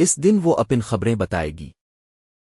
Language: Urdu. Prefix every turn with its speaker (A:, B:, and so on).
A: اس دن وہ اپن خبریں بتائے گی۔